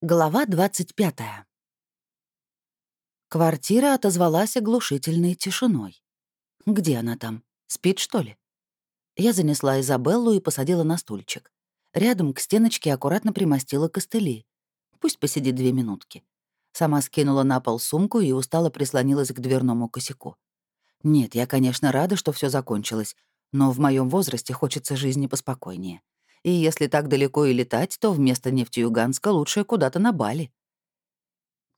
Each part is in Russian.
Глава 25. Квартира отозвалась оглушительной тишиной. Где она там? Спит, что ли? Я занесла Изабеллу и посадила на стульчик. Рядом к стеночке аккуратно примостила костыли. Пусть посидит две минутки. Сама скинула на пол сумку и устало прислонилась к дверному косяку. Нет, я, конечно, рада, что все закончилось, но в моем возрасте хочется жизни поспокойнее. И если так далеко и летать, то вместо Нефтеюганска лучше куда-то на Бали.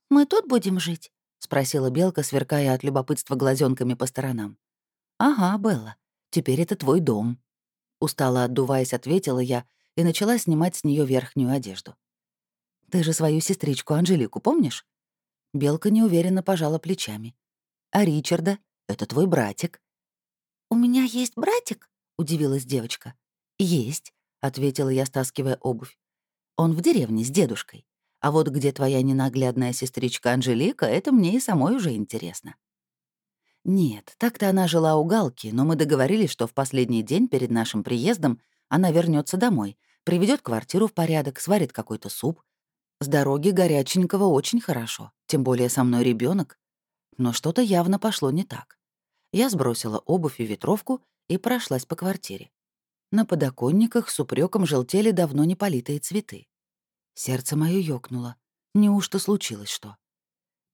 «Мы тут будем жить?» — спросила Белка, сверкая от любопытства глазенками по сторонам. «Ага, Белла, теперь это твой дом». Устало отдуваясь, ответила я и начала снимать с нее верхнюю одежду. «Ты же свою сестричку Анжелику помнишь?» Белка неуверенно пожала плечами. «А Ричарда? Это твой братик». «У меня есть братик?» — удивилась девочка. «Есть. — ответила я, стаскивая обувь. «Он в деревне с дедушкой. А вот где твоя ненаглядная сестричка Анжелика, это мне и самой уже интересно». Нет, так-то она жила у Галки, но мы договорились, что в последний день перед нашим приездом она вернется домой, приведет квартиру в порядок, сварит какой-то суп. С дороги горяченького очень хорошо, тем более со мной ребенок. Но что-то явно пошло не так. Я сбросила обувь и ветровку и прошлась по квартире. На подоконниках с упреком желтели давно не политые цветы. Сердце мое ёкнуло. Неужто случилось что?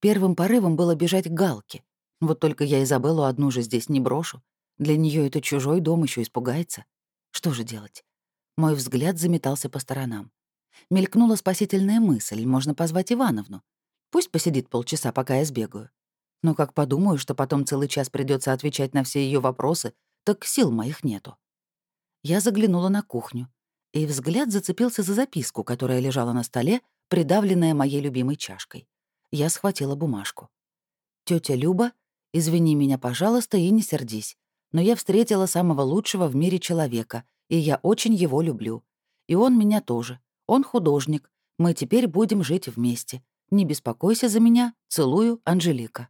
Первым порывом было бежать к Галке. Вот только я Изабеллу одну же здесь не брошу. Для нее это чужой дом еще испугается. Что же делать? Мой взгляд заметался по сторонам. Мелькнула спасительная мысль, можно позвать Ивановну. Пусть посидит полчаса, пока я сбегаю. Но как подумаю, что потом целый час придется отвечать на все ее вопросы, так сил моих нету. Я заглянула на кухню, и взгляд зацепился за записку, которая лежала на столе, придавленная моей любимой чашкой. Я схватила бумажку. Тетя Люба, извини меня, пожалуйста, и не сердись, но я встретила самого лучшего в мире человека, и я очень его люблю. И он меня тоже. Он художник. Мы теперь будем жить вместе. Не беспокойся за меня. Целую, Анжелика».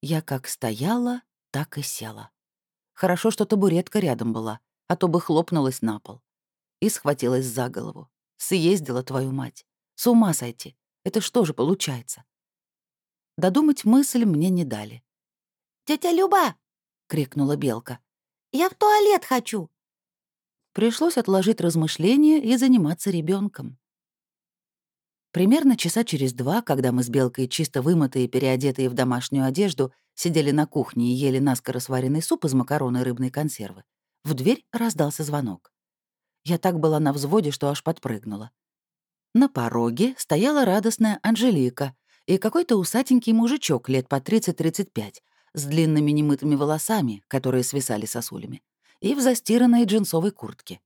Я как стояла, так и села. Хорошо, что табуретка рядом была а то бы хлопнулась на пол. И схватилась за голову. Съездила твою мать. С ума сойти. Это что же получается? Додумать мысль мне не дали. «Тетя Люба!» — крикнула Белка. «Я в туалет хочу!» Пришлось отложить размышления и заниматься ребенком. Примерно часа через два, когда мы с Белкой, чисто вымытые, переодетые в домашнюю одежду, сидели на кухне и ели наскоро сваренный суп из макарон и рыбной консервы, в дверь раздался звонок. Я так была на взводе, что аж подпрыгнула. На пороге стояла радостная Анжелика и какой-то усатенький мужичок лет по 30-35 с длинными немытыми волосами, которые свисали сосулями, и в застиранной джинсовой куртке.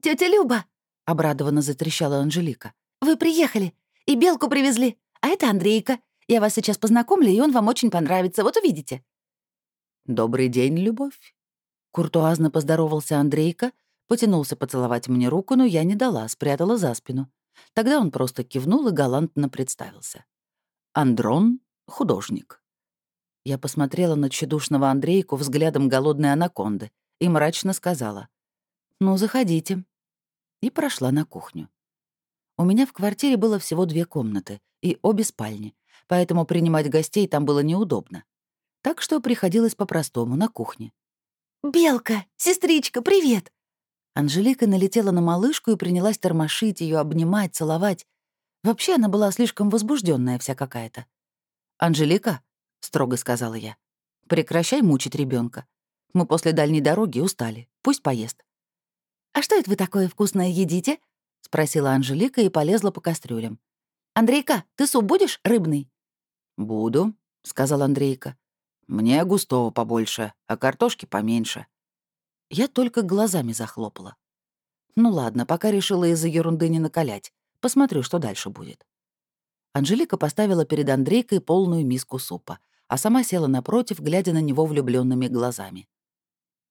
«Тётя Люба!» — обрадованно затрещала Анжелика. «Вы приехали, и белку привезли, а это Андрейка. Я вас сейчас познакомлю, и он вам очень понравится, вот увидите». «Добрый день, любовь», Куртуазно поздоровался Андрейка, потянулся поцеловать мне руку, но я не дала, спрятала за спину. Тогда он просто кивнул и галантно представился. «Андрон — художник». Я посмотрела на тщедушного Андрейку взглядом голодной анаконды и мрачно сказала «Ну, заходите». И прошла на кухню. У меня в квартире было всего две комнаты и обе спальни, поэтому принимать гостей там было неудобно. Так что приходилось по-простому, на кухне. «Белка, сестричка, привет!» Анжелика налетела на малышку и принялась тормошить ее, обнимать, целовать. Вообще она была слишком возбужденная вся какая-то. «Анжелика», — строго сказала я, — «прекращай мучить ребенка. Мы после дальней дороги устали. Пусть поест». «А что это вы такое вкусное едите?» — спросила Анжелика и полезла по кастрюлям. «Андрейка, ты суп будешь рыбный?» «Буду», — сказал Андрейка. Мне густого побольше, а картошки поменьше. Я только глазами захлопала. Ну ладно, пока решила из-за ерунды не накалять. Посмотрю, что дальше будет. Анжелика поставила перед Андрейкой полную миску супа, а сама села напротив, глядя на него влюбленными глазами.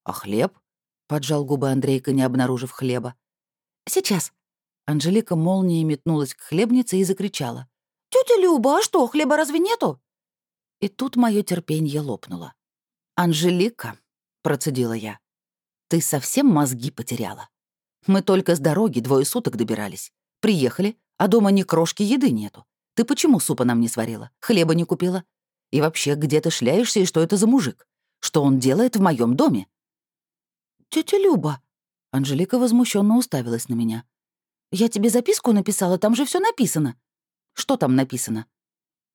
«А хлеб?» — поджал губы Андрейка, не обнаружив хлеба. «Сейчас». Анжелика молнией метнулась к хлебнице и закричала. «Тётя Люба, а что, хлеба разве нету?» И тут мое терпение лопнуло. «Анжелика», — процедила я, — «ты совсем мозги потеряла. Мы только с дороги двое суток добирались. Приехали, А дома ни крошки еды нету. Ты почему супа нам не сварила? Хлеба не купила? И вообще, где ты шляешься и что это за мужик? Что он делает в моем доме?» Тетя Люба!» Анжелика возмущенно уставилась на меня. «Я тебе записку написала, там же все написано». «Что там написано?»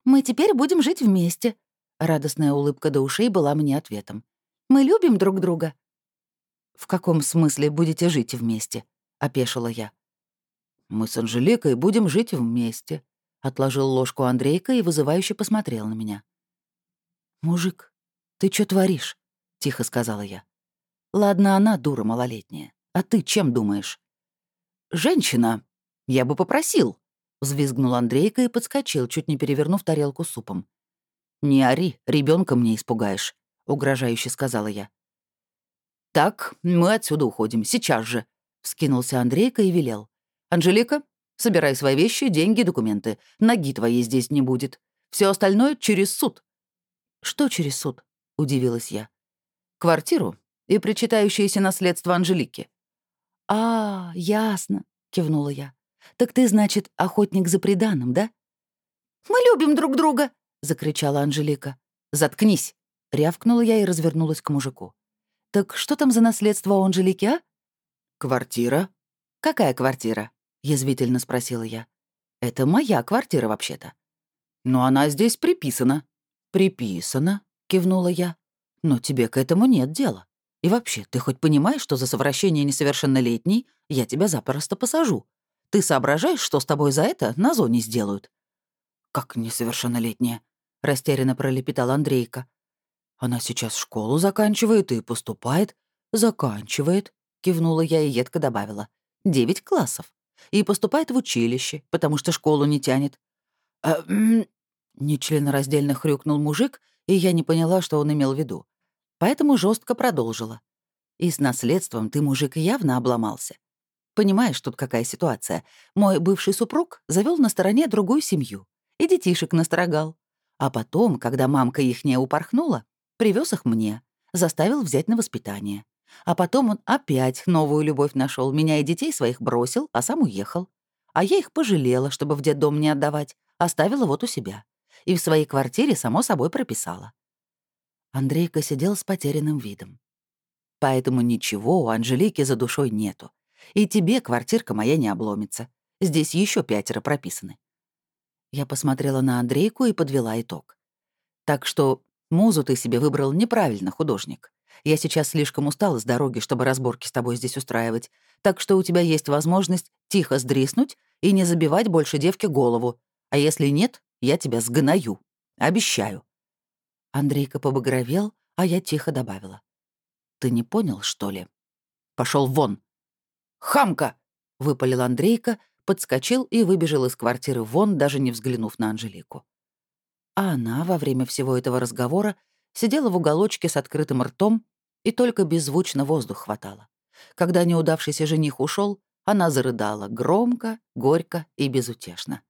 «Мы теперь будем жить вместе». Радостная улыбка до ушей была мне ответом. «Мы любим друг друга». «В каком смысле будете жить вместе?» — опешила я. «Мы с Анжеликой будем жить вместе», — отложил ложку Андрейка и вызывающе посмотрел на меня. «Мужик, ты что творишь?» — тихо сказала я. «Ладно, она дура малолетняя. А ты чем думаешь?» «Женщина, я бы попросил», — взвизгнул Андрейка и подскочил, чуть не перевернув тарелку супом. «Не ори, ребенка мне испугаешь», — угрожающе сказала я. «Так, мы отсюда уходим, сейчас же», — вскинулся Андрейка и велел. «Анжелика, собирай свои вещи, деньги, документы. Ноги твоей здесь не будет. Все остальное через суд». «Что через суд?» — удивилась я. «Квартиру и причитающееся наследство Анжелики». «А, ясно», — кивнула я. «Так ты, значит, охотник за преданным, да?» «Мы любим друг друга!» — закричала Анжелика. «Заткнись!» — рявкнула я и развернулась к мужику. «Так что там за наследство у Анжелики, а?» «Квартира», «Какая квартира?» — язвительно спросила я. «Это моя квартира, вообще-то». «Но она здесь приписана». «Приписана», — кивнула я. «Но тебе к этому нет дела. И вообще, ты хоть понимаешь, что за совращение несовершеннолетней я тебя запросто посажу? Ты соображаешь, что с тобой за это на зоне сделают?» «Как несовершеннолетняя?» — растерянно пролепетал Андрейка. «Она сейчас школу заканчивает и поступает». «Заканчивает», — кивнула я и едко добавила. Девять классов. И поступает в училище, потому что школу не тянет. А, нечленораздельно хрюкнул мужик, и я не поняла, что он имел в виду. Поэтому жестко продолжила. И с наследством ты, мужик, явно обломался. Понимаешь, тут какая ситуация. Мой бывший супруг завел на стороне другую семью и детишек насторогал. А потом, когда мамка их не упорхнула, привез их мне, заставил взять на воспитание. А потом он опять новую любовь нашел, меня и детей своих бросил, а сам уехал. А я их пожалела, чтобы в детдом не отдавать, оставила вот у себя. И в своей квартире, само собой, прописала. Андрейка сидел с потерянным видом. Поэтому ничего у Анжелики за душой нету. И тебе квартирка моя не обломится. Здесь еще пятеро прописаны. Я посмотрела на Андрейку и подвела итог. Так что музу ты себе выбрал неправильно, художник. Я сейчас слишком устала с дороги, чтобы разборки с тобой здесь устраивать, так что у тебя есть возможность тихо сдриснуть и не забивать больше девке голову. А если нет, я тебя сгною. Обещаю». Андрейка побагровел, а я тихо добавила. «Ты не понял, что ли? Пошел вон!» «Хамка!» — выпалил Андрейка, подскочил и выбежал из квартиры вон, даже не взглянув на Анжелику. А она во время всего этого разговора сидела в уголочке с открытым ртом, и только беззвучно воздух хватало. Когда неудавшийся жених ушел, она зарыдала громко, горько и безутешно.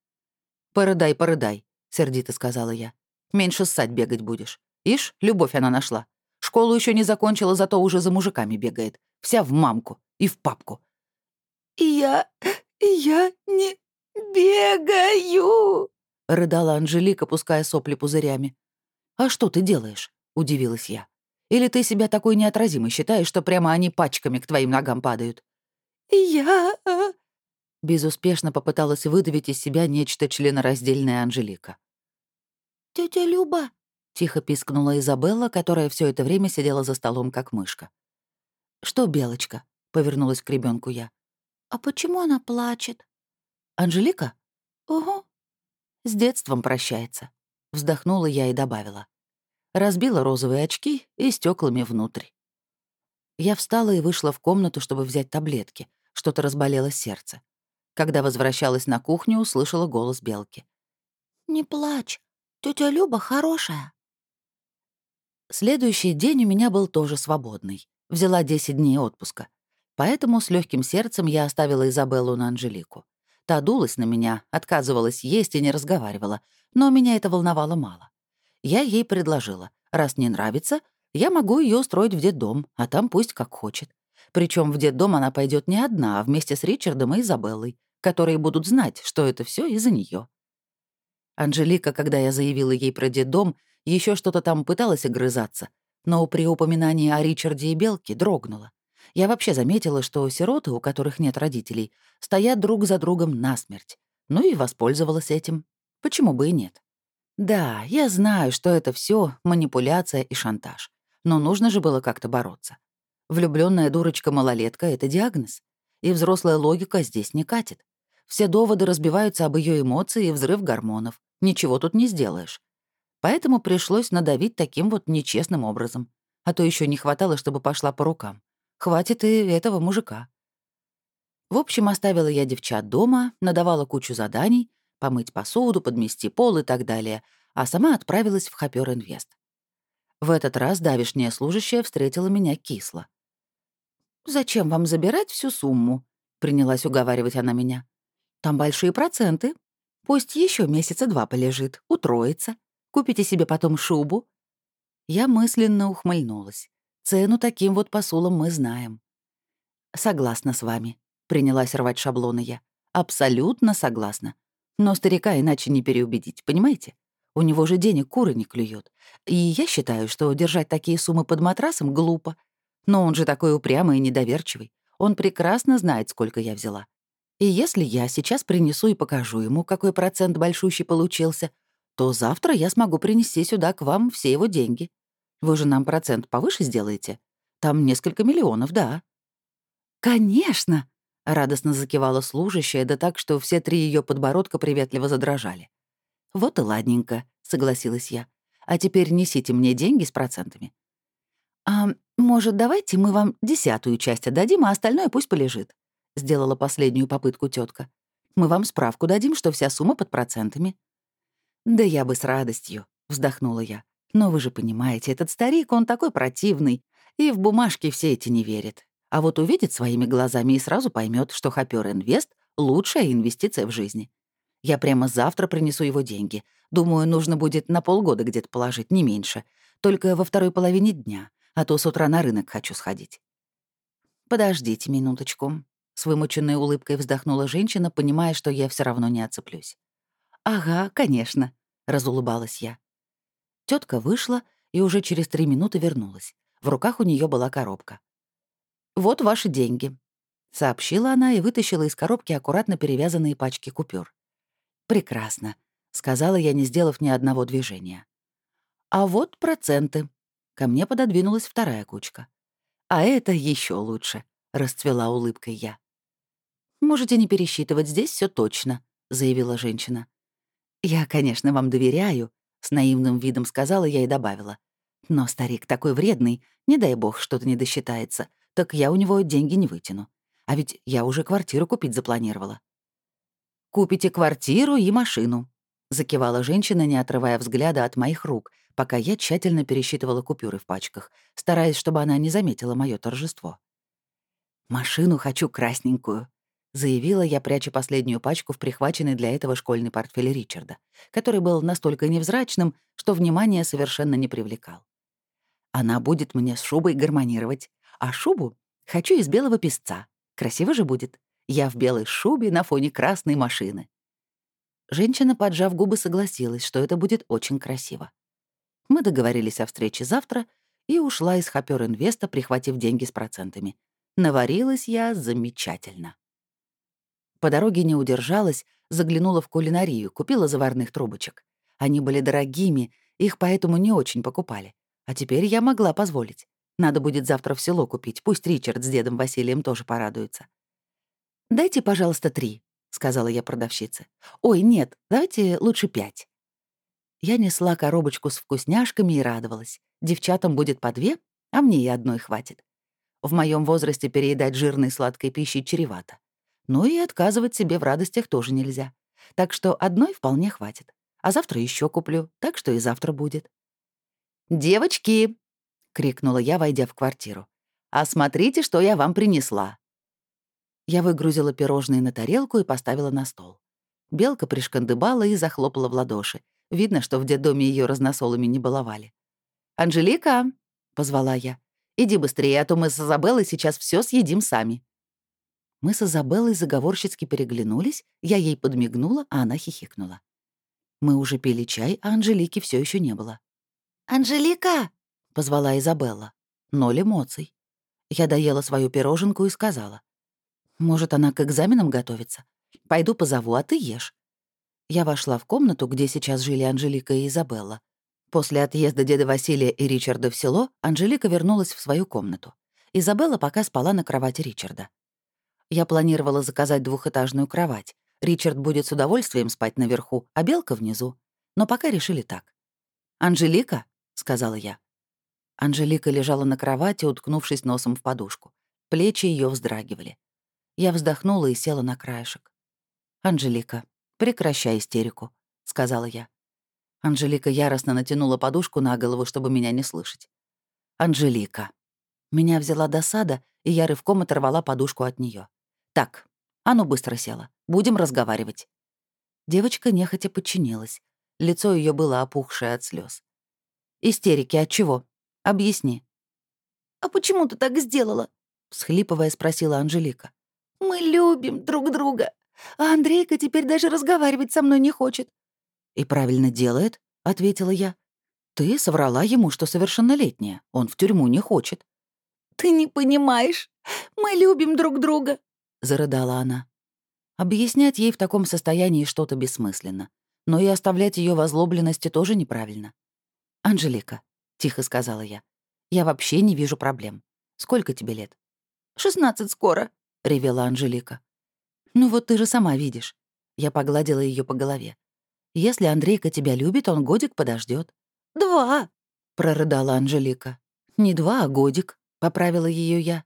«Порыдай, порыдай», — сердито сказала я. «Меньше ссать бегать будешь. Ишь, любовь она нашла. Школу еще не закончила, зато уже за мужиками бегает. Вся в мамку и в папку». «Я... я не бегаю», — рыдала Анжелика, пуская сопли пузырями. «А что ты делаешь?» — удивилась я. «Или ты себя такой неотразимой считаешь, что прямо они пачками к твоим ногам падают?» «Я...» Безуспешно попыталась выдавить из себя нечто членораздельное Анжелика. Тетя Люба!» — тихо пискнула Изабелла, которая все это время сидела за столом, как мышка. «Что, Белочка?» — повернулась к ребенку я. «А почему она плачет?» «Анжелика?» «Угу». «С детством прощается», — вздохнула я и добавила разбила розовые очки и стеклами внутрь. Я встала и вышла в комнату, чтобы взять таблетки. Что-то разболело сердце. Когда возвращалась на кухню, услышала голос Белки. «Не плачь, тетя Люба хорошая». Следующий день у меня был тоже свободный. Взяла 10 дней отпуска. Поэтому с легким сердцем я оставила Изабеллу на Анжелику. Та дулась на меня, отказывалась есть и не разговаривала, но меня это волновало мало. Я ей предложила, раз не нравится, я могу ее устроить в детдом, а там пусть как хочет. Причем в детдом она пойдет не одна, а вместе с Ричардом и Изабеллой, которые будут знать, что это все из-за нее. Анжелика, когда я заявила ей про детдом, еще что-то там пыталась огрызаться, но при упоминании о Ричарде и Белке дрогнула. Я вообще заметила, что сироты, у которых нет родителей, стоят друг за другом насмерть. Ну и воспользовалась этим. Почему бы и нет? Да, я знаю, что это все манипуляция и шантаж. Но нужно же было как-то бороться. Влюбленная дурочка-малолетка — это диагноз. И взрослая логика здесь не катит. Все доводы разбиваются об ее эмоции и взрыв гормонов. Ничего тут не сделаешь. Поэтому пришлось надавить таким вот нечестным образом. А то еще не хватало, чтобы пошла по рукам. Хватит и этого мужика. В общем, оставила я девчат дома, надавала кучу заданий, помыть посуду, подмести пол и так далее, а сама отправилась в Хопер Инвест. В этот раз давишняя служащая встретила меня кисло. «Зачем вам забирать всю сумму?» — принялась уговаривать она меня. «Там большие проценты. Пусть еще месяца два полежит, утроится. Купите себе потом шубу». Я мысленно ухмыльнулась. Цену таким вот посулам мы знаем. «Согласна с вами», — принялась рвать шаблоны я. «Абсолютно согласна. Но старика иначе не переубедить, понимаете? У него же денег куры не клюют. И я считаю, что держать такие суммы под матрасом глупо. Но он же такой упрямый и недоверчивый. Он прекрасно знает, сколько я взяла. И если я сейчас принесу и покажу ему, какой процент большущий получился, то завтра я смогу принести сюда к вам все его деньги. Вы же нам процент повыше сделаете? Там несколько миллионов, да». «Конечно!» Радостно закивала служащая, да так, что все три ее подбородка приветливо задрожали. «Вот и ладненько», — согласилась я. «А теперь несите мне деньги с процентами». «А может, давайте мы вам десятую часть отдадим, а остальное пусть полежит», — сделала последнюю попытку тетка. «Мы вам справку дадим, что вся сумма под процентами». «Да я бы с радостью», — вздохнула я. «Но вы же понимаете, этот старик, он такой противный, и в бумажки все эти не верит. А вот увидит своими глазами и сразу поймет, что Хопер Инвест — лучшая инвестиция в жизни. Я прямо завтра принесу его деньги. Думаю, нужно будет на полгода где-то положить, не меньше. Только во второй половине дня, а то с утра на рынок хочу сходить. «Подождите минуточку», — с вымученной улыбкой вздохнула женщина, понимая, что я все равно не отцеплюсь. «Ага, конечно», — разулыбалась я. Тетка вышла и уже через три минуты вернулась. В руках у нее была коробка. «Вот ваши деньги», — сообщила она и вытащила из коробки аккуратно перевязанные пачки купюр. «Прекрасно», — сказала я, не сделав ни одного движения. «А вот проценты». Ко мне пододвинулась вторая кучка. «А это еще лучше», — расцвела улыбкой я. «Можете не пересчитывать, здесь все точно», — заявила женщина. «Я, конечно, вам доверяю», — с наивным видом сказала я и добавила. «Но старик такой вредный, не дай бог что-то не досчитается так я у него деньги не вытяну. А ведь я уже квартиру купить запланировала. «Купите квартиру и машину», — закивала женщина, не отрывая взгляда от моих рук, пока я тщательно пересчитывала купюры в пачках, стараясь, чтобы она не заметила мое торжество. «Машину хочу красненькую», — заявила я, пряча последнюю пачку в прихваченный для этого школьный портфель Ричарда, который был настолько невзрачным, что внимание совершенно не привлекал. «Она будет мне с шубой гармонировать, а шубу хочу из белого песца. Красиво же будет. Я в белой шубе на фоне красной машины. Женщина, поджав губы, согласилась, что это будет очень красиво. Мы договорились о встрече завтра и ушла из Хопер Инвеста, прихватив деньги с процентами. Наварилась я замечательно. По дороге не удержалась, заглянула в кулинарию, купила заварных трубочек. Они были дорогими, их поэтому не очень покупали. А теперь я могла позволить. Надо будет завтра в село купить, пусть Ричард с дедом Василием тоже порадуются. «Дайте, пожалуйста, три», — сказала я продавщице. «Ой, нет, давайте лучше пять». Я несла коробочку с вкусняшками и радовалась. Девчатам будет по две, а мне и одной хватит. В моем возрасте переедать жирной сладкой пищей чревато. Ну и отказывать себе в радостях тоже нельзя. Так что одной вполне хватит. А завтра еще куплю, так что и завтра будет. «Девочки!» крикнула я, войдя в квартиру. «А смотрите, что я вам принесла!» Я выгрузила пирожные на тарелку и поставила на стол. Белка пришкандыбала и захлопала в ладоши. Видно, что в детдоме ее разносолами не баловали. «Анжелика!» — позвала я. «Иди быстрее, а то мы с Изабеллой сейчас все съедим сами». Мы с Изабеллой заговорщицки переглянулись, я ей подмигнула, а она хихикнула. Мы уже пили чай, а Анжелики все еще не было. «Анжелика!» — позвала Изабелла. Ноль эмоций. Я доела свою пироженку и сказала. «Может, она к экзаменам готовится? Пойду позову, а ты ешь». Я вошла в комнату, где сейчас жили Анжелика и Изабелла. После отъезда деда Василия и Ричарда в село Анжелика вернулась в свою комнату. Изабелла пока спала на кровати Ричарда. Я планировала заказать двухэтажную кровать. Ричард будет с удовольствием спать наверху, а Белка внизу. Но пока решили так. «Анжелика», — сказала я. Анжелика лежала на кровати, уткнувшись носом в подушку. Плечи ее вздрагивали. Я вздохнула и села на краешек. «Анжелика, прекращай истерику», — сказала я. Анжелика яростно натянула подушку на голову, чтобы меня не слышать. «Анжелика». Меня взяла досада, и я рывком оторвала подушку от нее. «Так, а ну быстро села. Будем разговаривать». Девочка нехотя подчинилась. Лицо ее было опухшее от слез. «Истерики от чего? Объясни». «А почему ты так сделала?» — всхлипывая спросила Анжелика. «Мы любим друг друга, а Андрейка теперь даже разговаривать со мной не хочет». «И правильно делает», — ответила я. «Ты соврала ему, что совершеннолетняя. Он в тюрьму не хочет». «Ты не понимаешь. Мы любим друг друга», — зарыдала она. Объяснять ей в таком состоянии что-то бессмысленно. Но и оставлять ее в озлобленности тоже неправильно. «Анжелика», — тихо сказала я, — «я вообще не вижу проблем. Сколько тебе лет?» «Шестнадцать скоро», — ревела Анжелика. «Ну вот ты же сама видишь». Я погладила ее по голове. «Если Андрейка тебя любит, он годик подождет. «Два», — прорыдала Анжелика. «Не два, а годик», — поправила ее я.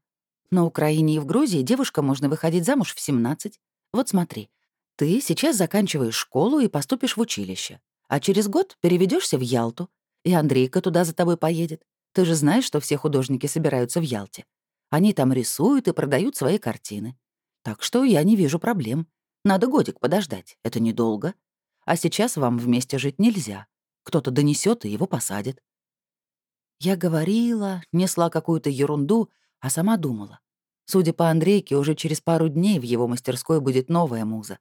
На Украине и в Грузии девушка можно выходить замуж в 17. Вот смотри, ты сейчас заканчиваешь школу и поступишь в училище, а через год переведешься в Ялту, и Андрейка туда за тобой поедет. Ты же знаешь, что все художники собираются в Ялте. Они там рисуют и продают свои картины. Так что я не вижу проблем. Надо годик подождать, это недолго. А сейчас вам вместе жить нельзя. Кто-то донесет и его посадит. Я говорила, несла какую-то ерунду, а сама думала. Судя по Андрейке, уже через пару дней в его мастерской будет новая муза.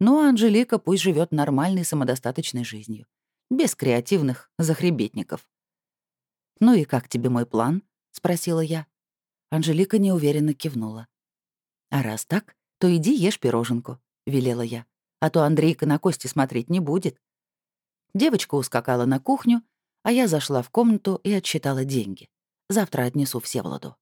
А Анжелика пусть живет нормальной самодостаточной жизнью. Без креативных захребетников. «Ну и как тебе мой план?» — спросила я. Анжелика неуверенно кивнула. «А раз так, то иди ешь пироженку», — велела я. «А то Андрейка на кости смотреть не будет». Девочка ускакала на кухню, а я зашла в комнату и отсчитала деньги. Завтра отнесу Всеволоду.